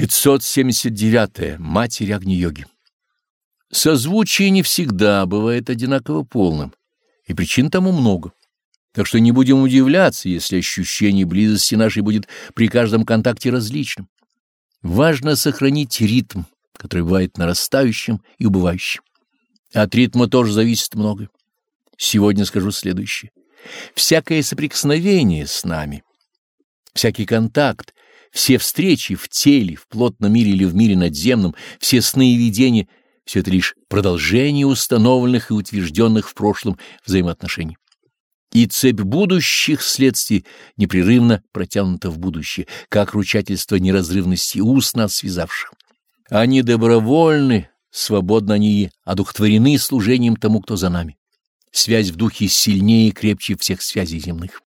579. -е. Матерь Агни-йоги. Созвучие не всегда бывает одинаково полным, и причин тому много. Так что не будем удивляться, если ощущение близости нашей будет при каждом контакте различным. Важно сохранить ритм, который бывает нарастающим и убывающим. От ритма тоже зависит многое. Сегодня скажу следующее. Всякое соприкосновение с нами, всякий контакт, все встречи в теле, в плотном мире или в мире надземном, все сны и видения — все это лишь продолжение установленных и утвержденных в прошлом взаимоотношений. И цепь будущих следствий непрерывно протянута в будущее, как ручательство неразрывности уст нас связавших. Они добровольны, свободно они и одухотворены служением тому, кто за нами. Связь в духе сильнее и крепче всех связей земных.